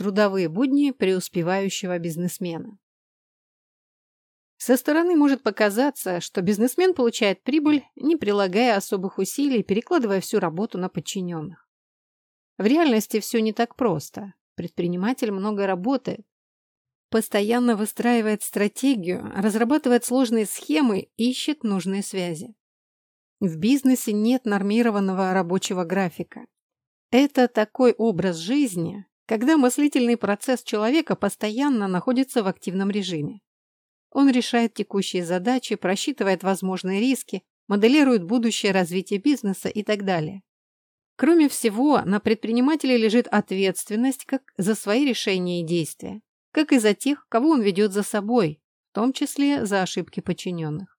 Трудовые будни преуспевающего бизнесмена. Со стороны может показаться, что бизнесмен получает прибыль, не прилагая особых усилий, перекладывая всю работу на подчиненных. В реальности все не так просто. Предприниматель много работает, постоянно выстраивает стратегию, разрабатывает сложные схемы, ищет нужные связи. В бизнесе нет нормированного рабочего графика. Это такой образ жизни, когда мыслительный процесс человека постоянно находится в активном режиме. Он решает текущие задачи, просчитывает возможные риски, моделирует будущее развитие бизнеса и так далее. Кроме всего, на предпринимателе лежит ответственность как за свои решения и действия, как и за тех, кого он ведет за собой, в том числе за ошибки подчиненных.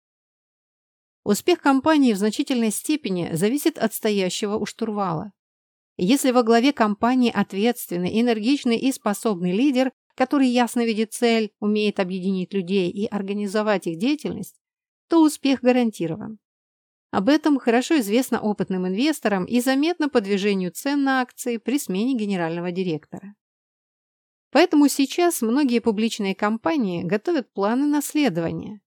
Успех компании в значительной степени зависит от стоящего у штурвала. Если во главе компании ответственный, энергичный и способный лидер, который ясно видит цель, умеет объединить людей и организовать их деятельность, то успех гарантирован. Об этом хорошо известно опытным инвесторам и заметно по движению цен на акции при смене генерального директора. Поэтому сейчас многие публичные компании готовят планы наследования.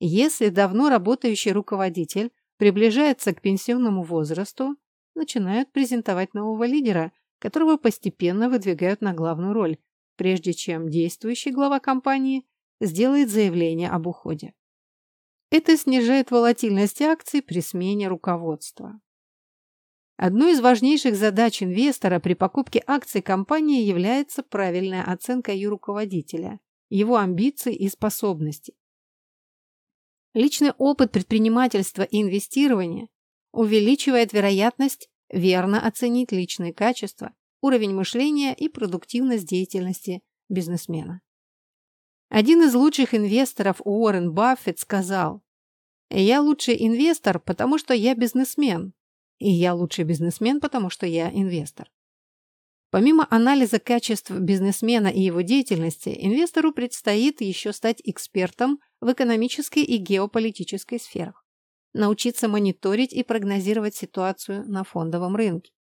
Если давно работающий руководитель приближается к пенсионному возрасту, начинают презентовать нового лидера, которого постепенно выдвигают на главную роль, прежде чем действующий глава компании сделает заявление об уходе. Это снижает волатильность акций при смене руководства. Одной из важнейших задач инвестора при покупке акций компании является правильная оценка ее руководителя, его амбиций и способностей. Личный опыт предпринимательства и инвестирования увеличивает вероятность верно оценить личные качества, уровень мышления и продуктивность деятельности бизнесмена. Один из лучших инвесторов Уоррен Баффет сказал, «Я лучший инвестор, потому что я бизнесмен, и я лучший бизнесмен, потому что я инвестор». Помимо анализа качеств бизнесмена и его деятельности, инвестору предстоит еще стать экспертом в экономической и геополитической сферах, научиться мониторить и прогнозировать ситуацию на фондовом рынке,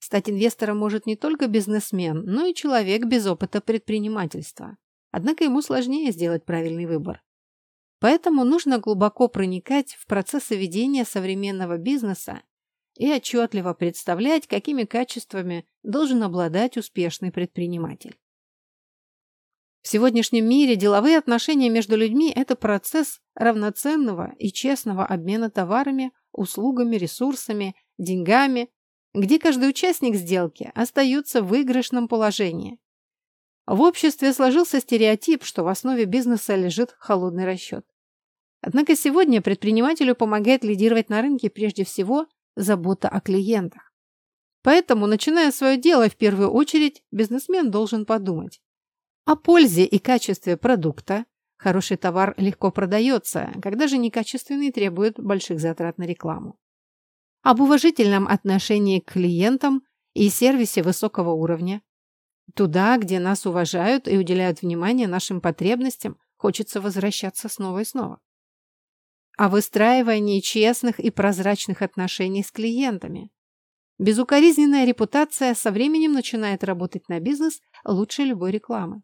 Стать инвестором может не только бизнесмен, но и человек без опыта предпринимательства. Однако ему сложнее сделать правильный выбор. Поэтому нужно глубоко проникать в процессы ведения современного бизнеса и отчетливо представлять, какими качествами должен обладать успешный предприниматель. В сегодняшнем мире деловые отношения между людьми – это процесс равноценного и честного обмена товарами, услугами, ресурсами, деньгами, где каждый участник сделки остается в выигрышном положении. В обществе сложился стереотип, что в основе бизнеса лежит холодный расчет. Однако сегодня предпринимателю помогает лидировать на рынке прежде всего забота о клиентах. Поэтому, начиная свое дело, в первую очередь бизнесмен должен подумать о пользе и качестве продукта. Хороший товар легко продается, когда же некачественный требует больших затрат на рекламу об уважительном отношении к клиентам и сервисе высокого уровня. Туда, где нас уважают и уделяют внимание нашим потребностям, хочется возвращаться снова и снова. О выстраивании честных и прозрачных отношений с клиентами. Безукоризненная репутация со временем начинает работать на бизнес лучше любой рекламы.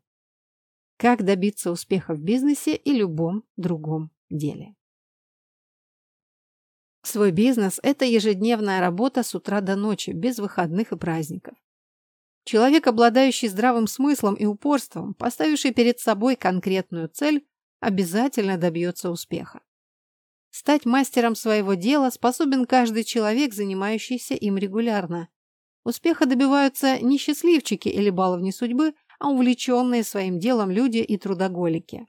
Как добиться успеха в бизнесе и любом другом деле. Свой бизнес – это ежедневная работа с утра до ночи, без выходных и праздников. Человек, обладающий здравым смыслом и упорством, поставивший перед собой конкретную цель, обязательно добьется успеха. Стать мастером своего дела способен каждый человек, занимающийся им регулярно. Успеха добиваются не счастливчики или баловни судьбы, а увлеченные своим делом люди и трудоголики.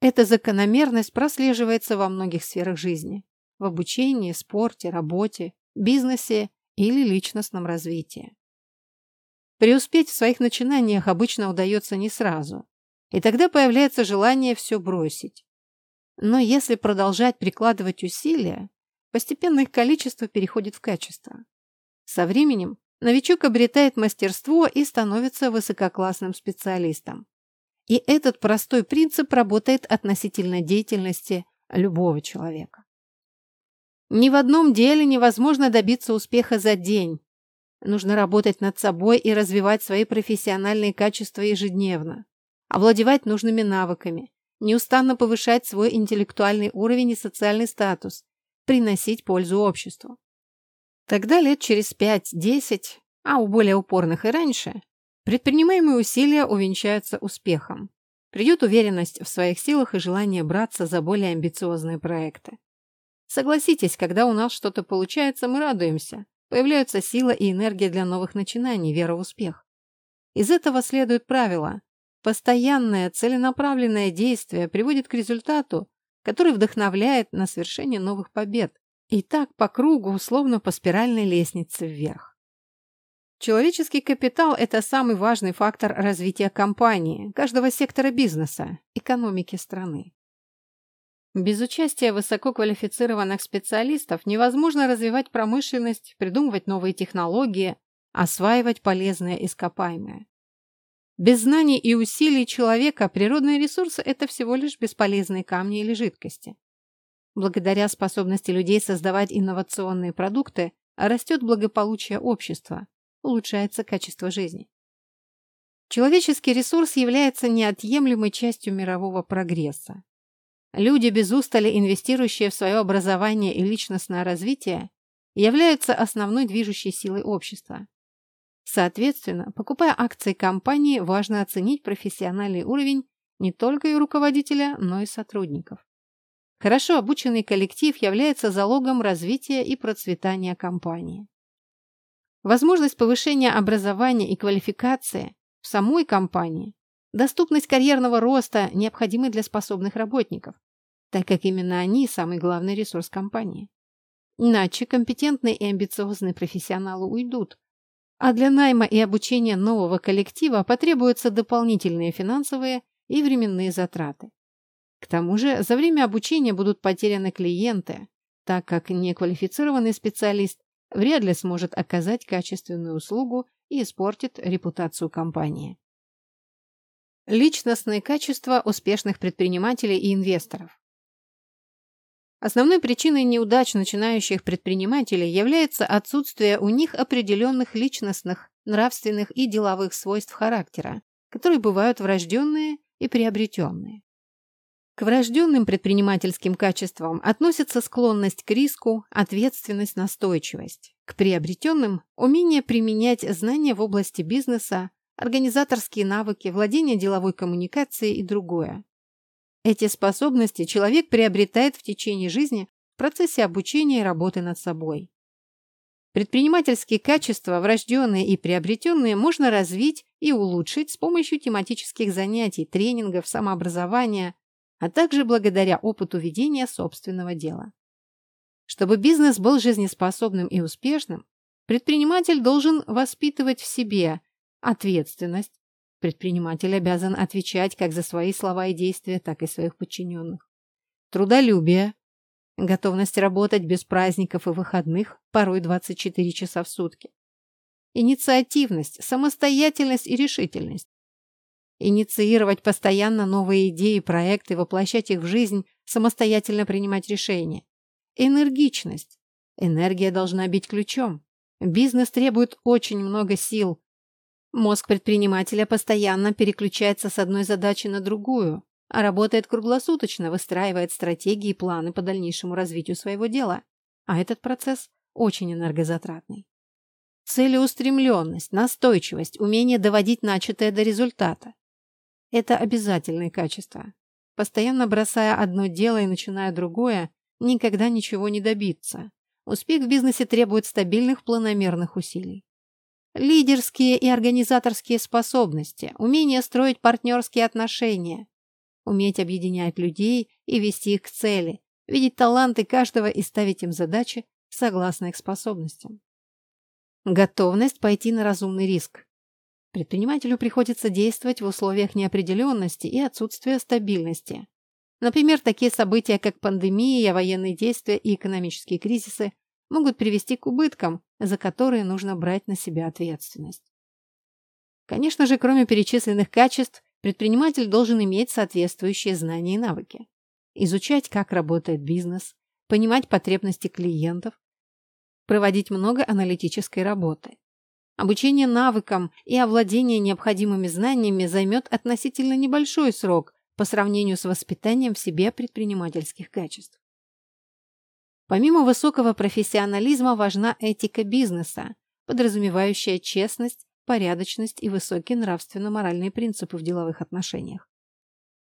Эта закономерность прослеживается во многих сферах жизни в обучении, спорте, работе, бизнесе или личностном развитии. Преуспеть в своих начинаниях обычно удается не сразу, и тогда появляется желание все бросить. Но если продолжать прикладывать усилия, постепенно их количество переходит в качество. Со временем новичок обретает мастерство и становится высококлассным специалистом. И этот простой принцип работает относительно деятельности любого человека. Ни в одном деле невозможно добиться успеха за день. Нужно работать над собой и развивать свои профессиональные качества ежедневно, овладевать нужными навыками, неустанно повышать свой интеллектуальный уровень и социальный статус, приносить пользу обществу. Тогда лет через 5-10, а у более упорных и раньше, предпринимаемые усилия увенчаются успехом. Придет уверенность в своих силах и желание браться за более амбициозные проекты. Согласитесь, когда у нас что-то получается, мы радуемся. Появляются сила и энергия для новых начинаний, вера в успех. Из этого следует правило. Постоянное, целенаправленное действие приводит к результату, который вдохновляет на совершение новых побед. И так по кругу, условно по спиральной лестнице вверх. Человеческий капитал – это самый важный фактор развития компании, каждого сектора бизнеса, экономики страны. Без участия высококвалифицированных специалистов невозможно развивать промышленность, придумывать новые технологии, осваивать полезные ископаемые. Без знаний и усилий человека природные ресурсы – это всего лишь бесполезные камни или жидкости. Благодаря способности людей создавать инновационные продукты растет благополучие общества, улучшается качество жизни. Человеческий ресурс является неотъемлемой частью мирового прогресса. Люди, без устали инвестирующие в свое образование и личностное развитие, являются основной движущей силой общества. Соответственно, покупая акции компании, важно оценить профессиональный уровень не только и руководителя, но и сотрудников. Хорошо обученный коллектив является залогом развития и процветания компании. Возможность повышения образования и квалификации в самой компании Доступность карьерного роста необходимы для способных работников, так как именно они – самый главный ресурс компании. Иначе компетентные и амбициозные профессионалы уйдут, а для найма и обучения нового коллектива потребуются дополнительные финансовые и временные затраты. К тому же за время обучения будут потеряны клиенты, так как неквалифицированный специалист вряд ли сможет оказать качественную услугу и испортит репутацию компании. Личностные качества успешных предпринимателей и инвесторов. Основной причиной неудач начинающих предпринимателей является отсутствие у них определенных личностных, нравственных и деловых свойств характера, которые бывают врожденные и приобретенные. Врожденным предпринимательским качествам относятся склонность к риску, ответственность, настойчивость. К приобретенным – умение применять знания в области бизнеса, организаторские навыки, владение деловой коммуникацией и другое. Эти способности человек приобретает в течение жизни в процессе обучения и работы над собой. Предпринимательские качества, врожденные и приобретенные, можно развить и улучшить с помощью тематических занятий, тренингов, самообразования, а также благодаря опыту ведения собственного дела. Чтобы бизнес был жизнеспособным и успешным, предприниматель должен воспитывать в себе Ответственность. Предприниматель обязан отвечать как за свои слова и действия, так и своих подчиненных. Трудолюбие. Готовность работать без праздников и выходных, порой 24 часа в сутки. Инициативность, самостоятельность и решительность. Инициировать постоянно новые идеи, проекты, воплощать их в жизнь, самостоятельно принимать решения. Энергичность. Энергия должна быть ключом. Бизнес требует очень много сил, Мозг предпринимателя постоянно переключается с одной задачи на другую, а работает круглосуточно, выстраивает стратегии и планы по дальнейшему развитию своего дела. А этот процесс очень энергозатратный. Целеустремленность, настойчивость, умение доводить начатое до результата. Это обязательные качества. Постоянно бросая одно дело и начиная другое, никогда ничего не добиться. Успех в бизнесе требует стабильных планомерных усилий. Лидерские и организаторские способности, умение строить партнерские отношения, уметь объединять людей и вести их к цели, видеть таланты каждого и ставить им задачи согласно их способностям. Готовность пойти на разумный риск. Предпринимателю приходится действовать в условиях неопределенности и отсутствия стабильности. Например, такие события, как пандемия, военные действия и экономические кризисы могут привести к убыткам, за которые нужно брать на себя ответственность. Конечно же, кроме перечисленных качеств, предприниматель должен иметь соответствующие знания и навыки. Изучать, как работает бизнес, понимать потребности клиентов, проводить много аналитической работы. Обучение навыкам и овладение необходимыми знаниями займет относительно небольшой срок по сравнению с воспитанием в себе предпринимательских качеств. Помимо высокого профессионализма важна этика бизнеса, подразумевающая честность, порядочность и высокие нравственно-моральные принципы в деловых отношениях.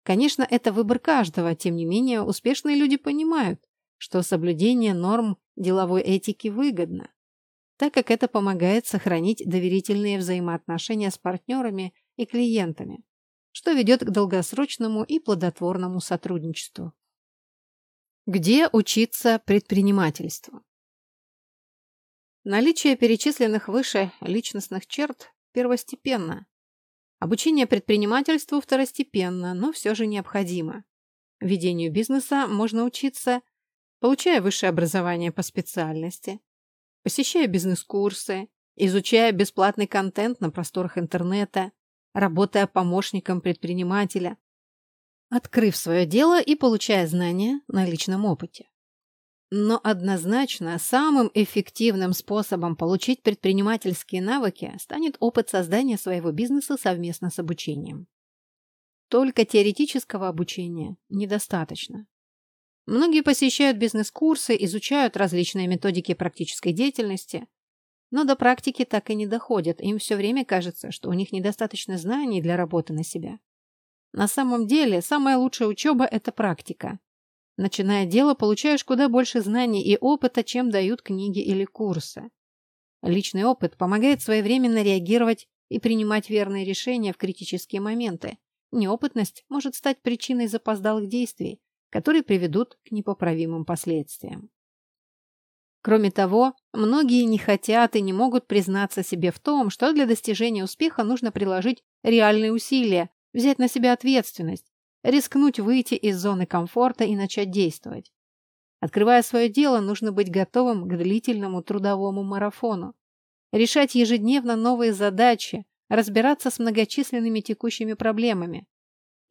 Конечно, это выбор каждого, тем не менее успешные люди понимают, что соблюдение норм деловой этики выгодно, так как это помогает сохранить доверительные взаимоотношения с партнерами и клиентами, что ведет к долгосрочному и плодотворному сотрудничеству. Где учиться предпринимательству? Наличие перечисленных выше личностных черт первостепенно. Обучение предпринимательству второстепенно, но все же необходимо. Ведению бизнеса можно учиться, получая высшее образование по специальности, посещая бизнес-курсы, изучая бесплатный контент на просторах интернета, работая помощником предпринимателя, открыв свое дело и получая знания на личном опыте. Но однозначно самым эффективным способом получить предпринимательские навыки станет опыт создания своего бизнеса совместно с обучением. Только теоретического обучения недостаточно. Многие посещают бизнес-курсы, изучают различные методики практической деятельности, но до практики так и не доходят, им все время кажется, что у них недостаточно знаний для работы на себя. На самом деле, самая лучшая учеба – это практика. Начиная дело, получаешь куда больше знаний и опыта, чем дают книги или курсы. Личный опыт помогает своевременно реагировать и принимать верные решения в критические моменты. Неопытность может стать причиной запоздалых действий, которые приведут к непоправимым последствиям. Кроме того, многие не хотят и не могут признаться себе в том, что для достижения успеха нужно приложить реальные усилия, взять на себя ответственность, рискнуть выйти из зоны комфорта и начать действовать. Открывая свое дело, нужно быть готовым к длительному трудовому марафону, решать ежедневно новые задачи, разбираться с многочисленными текущими проблемами,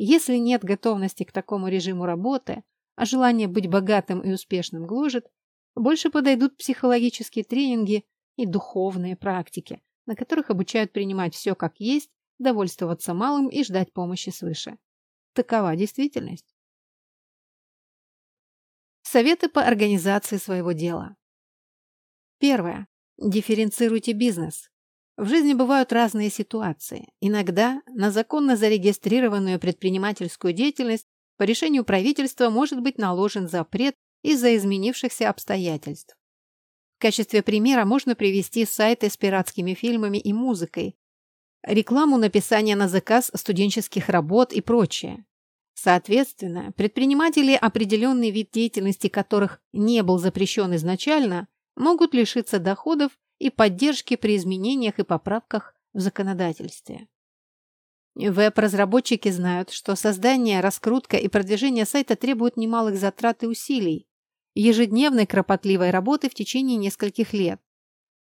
если нет готовности к такому режиму работы, а желание быть богатым и успешным гложет, больше подойдут психологические тренинги и духовные практики, на которых обучают принимать все как есть, довольствоваться малым и ждать помощи свыше. Такова действительность. Советы по организации своего дела. Первое. Дифференцируйте бизнес. В жизни бывают разные ситуации. Иногда на законно зарегистрированную предпринимательскую деятельность по решению правительства может быть наложен запрет из-за изменившихся обстоятельств. В качестве примера можно привести сайты с пиратскими фильмами и музыкой, рекламу написания на заказ студенческих работ и прочее. Соответственно, предприниматели, определенный вид деятельности которых не был запрещен изначально, могут лишиться доходов и поддержки при изменениях и поправках в законодательстве. Веб-разработчики знают, что создание, раскрутка и продвижение сайта требуют немалых затрат и усилий, ежедневной кропотливой работы в течение нескольких лет.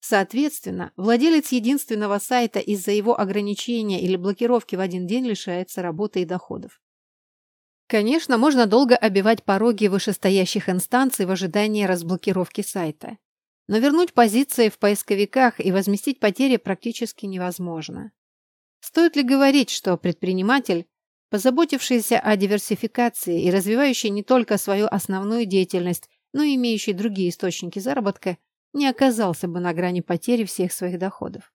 Соответственно, владелец единственного сайта из-за его ограничения или блокировки в один день лишается работы и доходов. Конечно, можно долго обивать пороги вышестоящих инстанций в ожидании разблокировки сайта. Но вернуть позиции в поисковиках и возместить потери практически невозможно. Стоит ли говорить, что предприниматель, позаботившийся о диверсификации и развивающий не только свою основную деятельность, но и имеющий другие источники заработка, не оказался бы на грани потери всех своих доходов.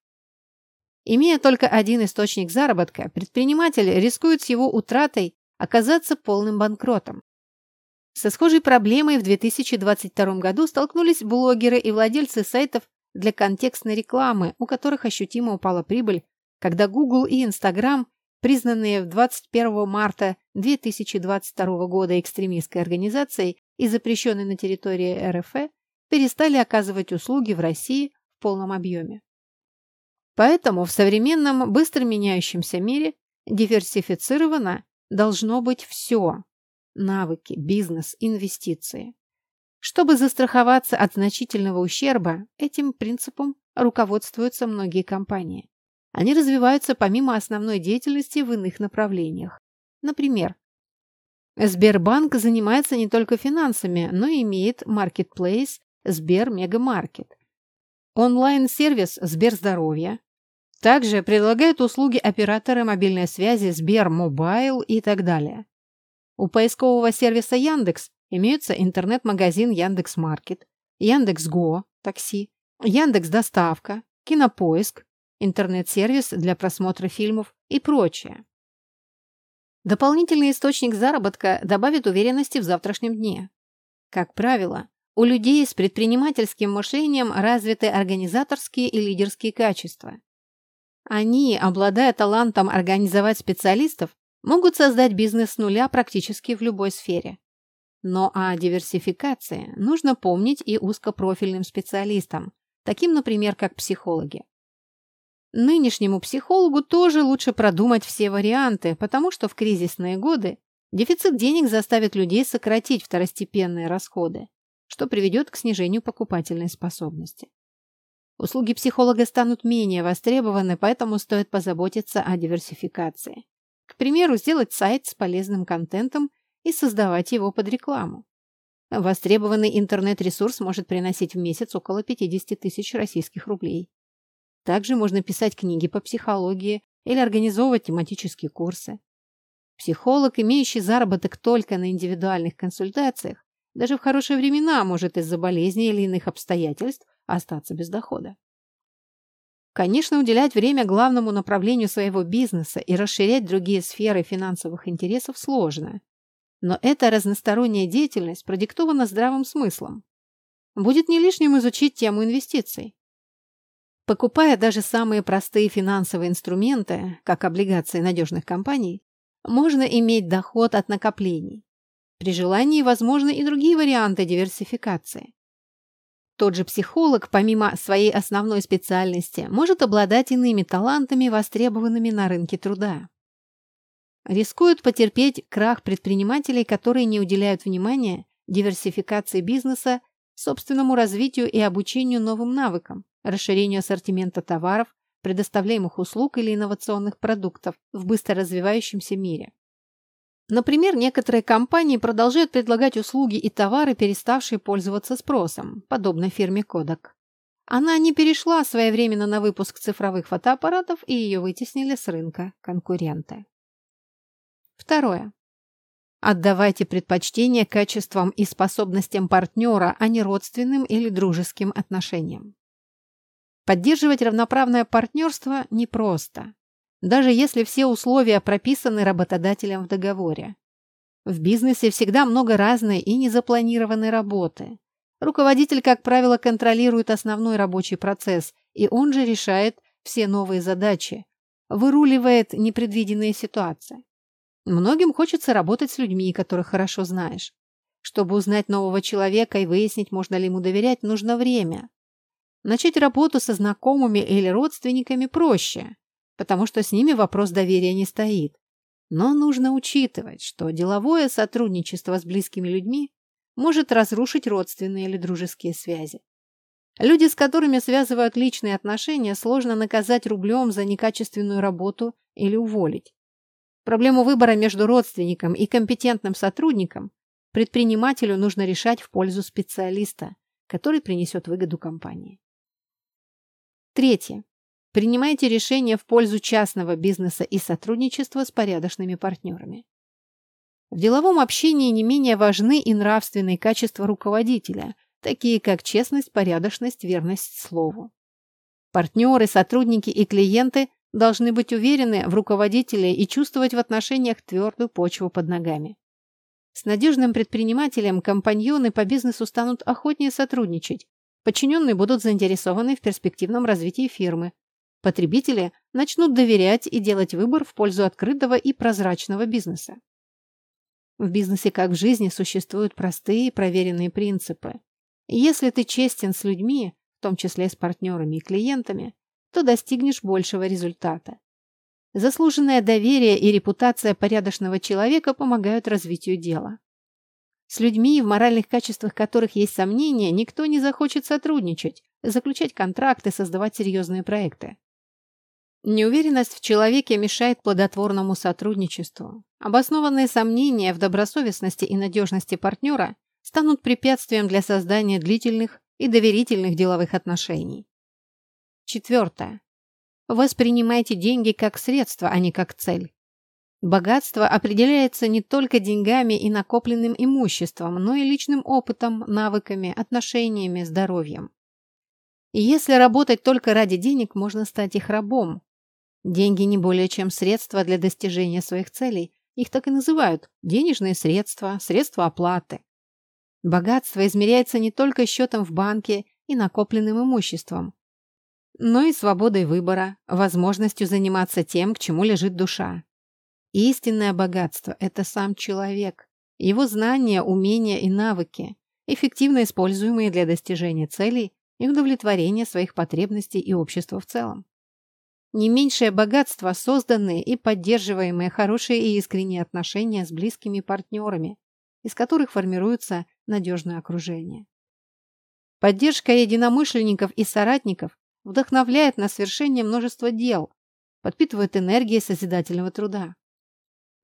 Имея только один источник заработка, предприниматель рискует с его утратой оказаться полным банкротом. Со схожей проблемой в 2022 году столкнулись блогеры и владельцы сайтов для контекстной рекламы, у которых ощутимо упала прибыль, когда Google и Instagram, признанные в 21 марта 2022 года экстремистской организацией и запрещенной на территории РФ, перестали оказывать услуги в России в полном объеме. Поэтому в современном быстро меняющемся мире диверсифицировано должно быть все, навыки, бизнес, инвестиции. Чтобы застраховаться от значительного ущерба, этим принципом руководствуются многие компании. Они развиваются помимо основной деятельности в иных направлениях. Например, Сбербанк занимается не только финансами, но и имеет маркетплейс Сбер Мегамаркет. онлайн-сервис Сберздоровье. Также предлагает услуги оператора мобильной связи Сбермобайл и так далее. У поискового сервиса Яндекс имеются интернет-магазин Яндекс.Маркет, Яндекс.Го, такси, Яндекс Доставка, Кинопоиск, интернет-сервис для просмотра фильмов и прочее. Дополнительный источник заработка добавит уверенности в завтрашнем дне. Как правило, у людей с предпринимательским мышлением развиты организаторские и лидерские качества. Они, обладая талантом организовать специалистов, могут создать бизнес с нуля практически в любой сфере. Но о диверсификации нужно помнить и узкопрофильным специалистам, таким, например, как психологи. Нынешнему психологу тоже лучше продумать все варианты, потому что в кризисные годы дефицит денег заставит людей сократить второстепенные расходы, что приведет к снижению покупательной способности. Услуги психолога станут менее востребованы, поэтому стоит позаботиться о диверсификации. К примеру, сделать сайт с полезным контентом и создавать его под рекламу. Востребованный интернет-ресурс может приносить в месяц около 50 тысяч российских рублей. Также можно писать книги по психологии или организовывать тематические курсы. Психолог, имеющий заработок только на индивидуальных консультациях, даже в хорошие времена может из-за болезни или иных обстоятельств остаться без дохода. Конечно, уделять время главному направлению своего бизнеса и расширять другие сферы финансовых интересов сложно. Но эта разносторонняя деятельность продиктована здравым смыслом. Будет не лишним изучить тему инвестиций. Покупая даже самые простые финансовые инструменты, как облигации надежных компаний, можно иметь доход от накоплений. При желании возможны и другие варианты диверсификации. Тот же психолог, помимо своей основной специальности, может обладать иными талантами, востребованными на рынке труда. Рискуют потерпеть крах предпринимателей, которые не уделяют внимания диверсификации бизнеса, собственному развитию и обучению новым навыкам, расширению ассортимента товаров, предоставляемых услуг или инновационных продуктов в быстро развивающемся мире. Например, некоторые компании продолжают предлагать услуги и товары, переставшие пользоваться спросом, подобно фирме Kodak. Она не перешла своевременно на выпуск цифровых фотоаппаратов, и ее вытеснили с рынка конкуренты. Второе. Отдавайте предпочтение качествам и способностям партнера, а не родственным или дружеским отношениям. Поддерживать равноправное партнерство непросто, даже если все условия прописаны работодателем в договоре. В бизнесе всегда много разной и незапланированной работы. Руководитель, как правило, контролирует основной рабочий процесс, и он же решает все новые задачи, выруливает непредвиденные ситуации. Многим хочется работать с людьми, которых хорошо знаешь. Чтобы узнать нового человека и выяснить, можно ли ему доверять, нужно время. Начать работу со знакомыми или родственниками проще, потому что с ними вопрос доверия не стоит. Но нужно учитывать, что деловое сотрудничество с близкими людьми может разрушить родственные или дружеские связи. Люди, с которыми связывают личные отношения, сложно наказать рублем за некачественную работу или уволить. Проблему выбора между родственником и компетентным сотрудником предпринимателю нужно решать в пользу специалиста, который принесет выгоду компании. Третье. Принимайте решения в пользу частного бизнеса и сотрудничества с порядочными партнерами. В деловом общении не менее важны и нравственные качества руководителя, такие как честность, порядочность, верность слову. Партнеры, сотрудники и клиенты должны быть уверены в руководителе и чувствовать в отношениях твердую почву под ногами. С надежным предпринимателем компаньоны по бизнесу станут охотнее сотрудничать, Подчиненные будут заинтересованы в перспективном развитии фирмы. Потребители начнут доверять и делать выбор в пользу открытого и прозрачного бизнеса. В бизнесе, как в жизни, существуют простые проверенные принципы. если ты честен с людьми, в том числе с партнерами и клиентами, то достигнешь большего результата. Заслуженное доверие и репутация порядочного человека помогают развитию дела. С людьми, в моральных качествах которых есть сомнения, никто не захочет сотрудничать, заключать контракты, создавать серьезные проекты. Неуверенность в человеке мешает плодотворному сотрудничеству. Обоснованные сомнения в добросовестности и надежности партнера станут препятствием для создания длительных и доверительных деловых отношений. Четвертое. Воспринимайте деньги как средство, а не как цель. Богатство определяется не только деньгами и накопленным имуществом, но и личным опытом, навыками, отношениями, здоровьем. Если работать только ради денег, можно стать их рабом. Деньги не более чем средства для достижения своих целей. Их так и называют – денежные средства, средства оплаты. Богатство измеряется не только счетом в банке и накопленным имуществом, но и свободой выбора, возможностью заниматься тем, к чему лежит душа. Истинное богатство – это сам человек, его знания, умения и навыки, эффективно используемые для достижения целей и удовлетворения своих потребностей и общества в целом. Не меньшее богатство – созданные и поддерживаемые хорошие и искренние отношения с близкими партнерами, из которых формируется надежное окружение. Поддержка единомышленников и соратников вдохновляет на свершение множества дел, подпитывает энергией созидательного труда.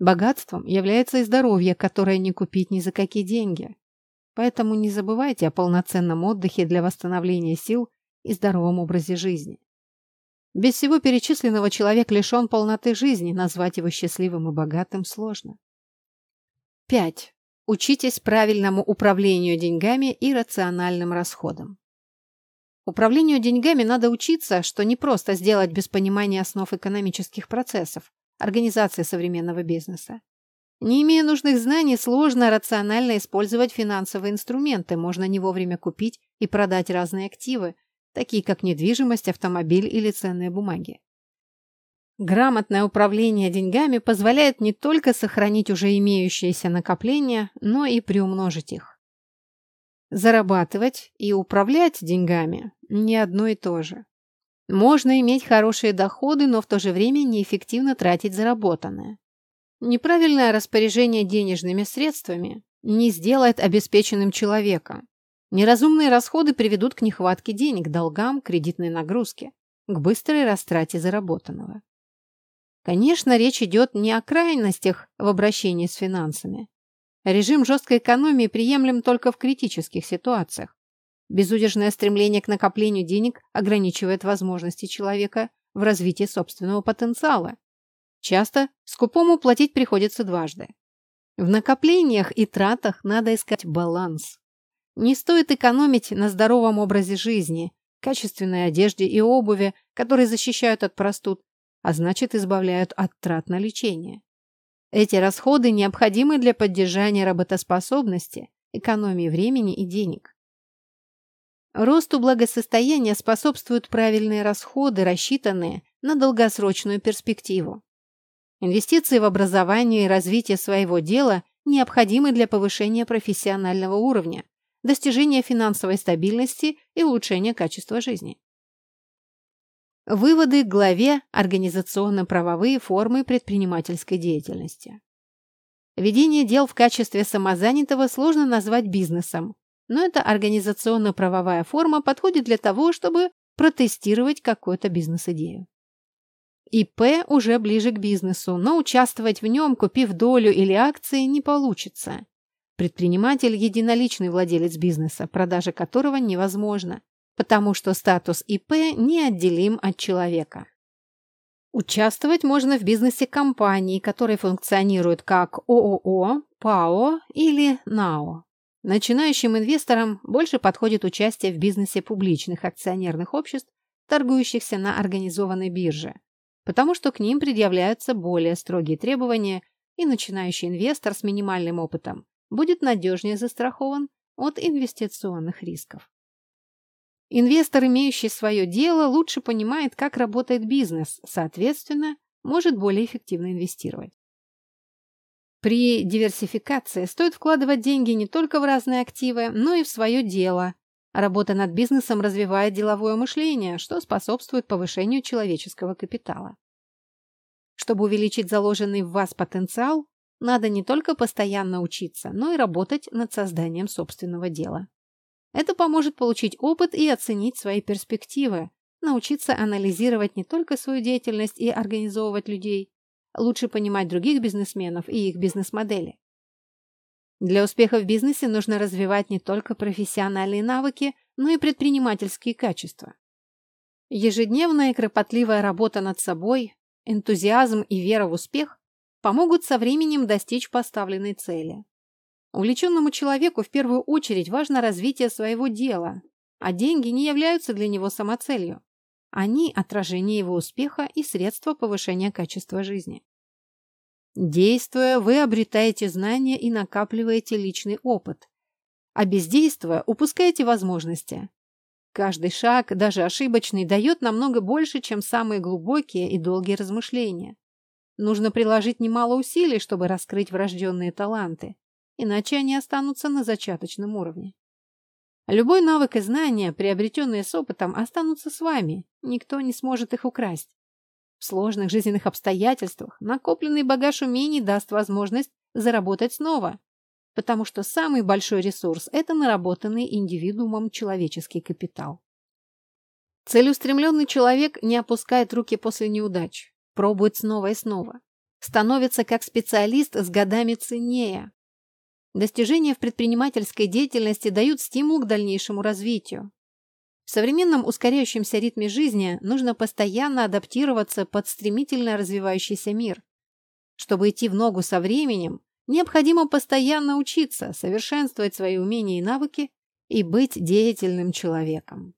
Богатством является и здоровье, которое не купить ни за какие деньги. Поэтому не забывайте о полноценном отдыхе для восстановления сил и здоровом образе жизни. Без всего перечисленного человек лишен полноты жизни, назвать его счастливым и богатым сложно. 5. Учитесь правильному управлению деньгами и рациональным расходам. Управлению деньгами надо учиться, что не просто сделать без понимания основ экономических процессов, организации современного бизнеса. Не имея нужных знаний, сложно рационально использовать финансовые инструменты, можно не вовремя купить и продать разные активы, такие как недвижимость, автомобиль или ценные бумаги. Грамотное управление деньгами позволяет не только сохранить уже имеющиеся накопления, но и приумножить их. Зарабатывать и управлять деньгами – не одно и то же. Можно иметь хорошие доходы, но в то же время неэффективно тратить заработанное. Неправильное распоряжение денежными средствами не сделает обеспеченным человека. Неразумные расходы приведут к нехватке денег, долгам, кредитной нагрузке, к быстрой растрате заработанного. Конечно, речь идет не о крайностях в обращении с финансами. Режим жесткой экономии приемлем только в критических ситуациях. Безудержное стремление к накоплению денег ограничивает возможности человека в развитии собственного потенциала. Часто скупому платить приходится дважды. В накоплениях и тратах надо искать баланс. Не стоит экономить на здоровом образе жизни, качественной одежде и обуви, которые защищают от простуд, а значит избавляют от трат на лечение. Эти расходы необходимы для поддержания работоспособности, экономии времени и денег. Росту благосостояния способствуют правильные расходы, рассчитанные на долгосрочную перспективу. Инвестиции в образование и развитие своего дела необходимы для повышения профессионального уровня, достижения финансовой стабильности и улучшения качества жизни. Выводы к главе «Организационно-правовые формы предпринимательской деятельности». Ведение дел в качестве самозанятого сложно назвать бизнесом, но эта организационно-правовая форма подходит для того, чтобы протестировать какую-то бизнес-идею. ИП уже ближе к бизнесу, но участвовать в нем, купив долю или акции, не получится. Предприниматель – единоличный владелец бизнеса, продажа которого невозможна потому что статус ИП неотделим от человека. Участвовать можно в бизнесе компании, которые функционируют как ООО, ПАО или НАО. Начинающим инвесторам больше подходит участие в бизнесе публичных акционерных обществ, торгующихся на организованной бирже, потому что к ним предъявляются более строгие требования, и начинающий инвестор с минимальным опытом будет надежнее застрахован от инвестиционных рисков. Инвестор, имеющий свое дело, лучше понимает, как работает бизнес, соответственно, может более эффективно инвестировать. При диверсификации стоит вкладывать деньги не только в разные активы, но и в свое дело. Работа над бизнесом развивает деловое мышление, что способствует повышению человеческого капитала. Чтобы увеличить заложенный в вас потенциал, надо не только постоянно учиться, но и работать над созданием собственного дела. Это поможет получить опыт и оценить свои перспективы, научиться анализировать не только свою деятельность и организовывать людей, лучше понимать других бизнесменов и их бизнес-модели. Для успеха в бизнесе нужно развивать не только профессиональные навыки, но и предпринимательские качества. Ежедневная кропотливая работа над собой, энтузиазм и вера в успех помогут со временем достичь поставленной цели. Увлеченному человеку в первую очередь важно развитие своего дела, а деньги не являются для него самоцелью. Они – отражение его успеха и средство повышения качества жизни. Действуя, вы обретаете знания и накапливаете личный опыт. А бездействуя, упускаете возможности. Каждый шаг, даже ошибочный, дает намного больше, чем самые глубокие и долгие размышления. Нужно приложить немало усилий, чтобы раскрыть врожденные таланты, иначе они останутся на зачаточном уровне. Любой навык и знания, приобретенные с опытом, останутся с вами, никто не сможет их украсть. В сложных жизненных обстоятельствах накопленный багаж умений даст возможность заработать снова, потому что самый большой ресурс – это наработанный индивидуумом человеческий капитал. Целеустремленный человек не опускает руки после неудач, пробует снова и снова, становится как специалист с годами ценнее. Достижения в предпринимательской деятельности дают стимул к дальнейшему развитию. В современном ускоряющемся ритме жизни нужно постоянно адаптироваться под стремительно развивающийся мир. Чтобы идти в ногу со временем, необходимо постоянно учиться, совершенствовать свои умения и навыки и быть деятельным человеком.